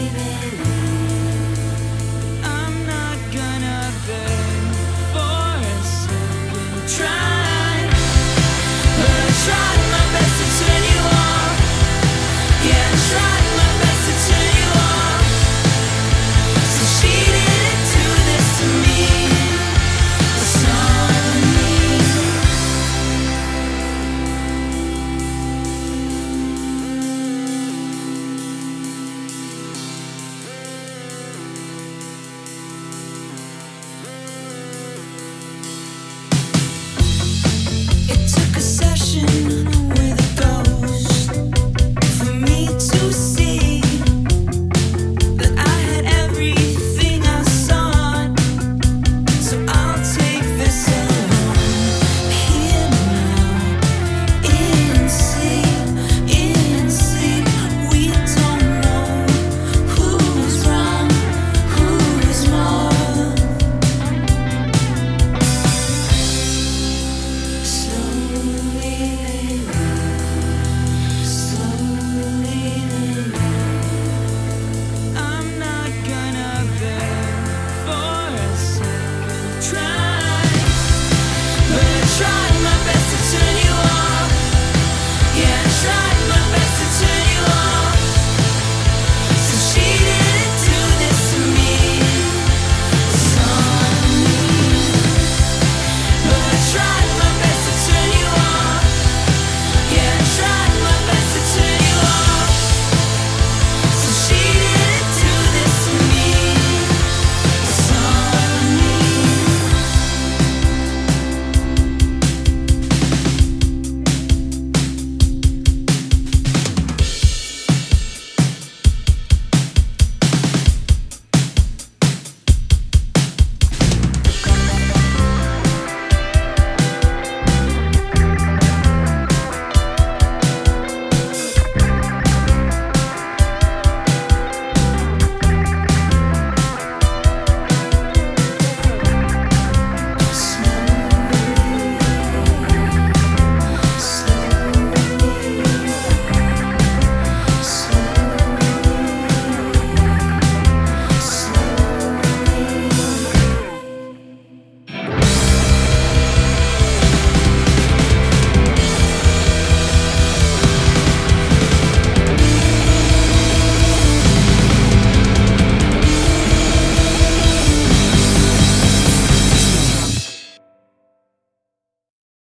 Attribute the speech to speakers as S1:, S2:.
S1: believe in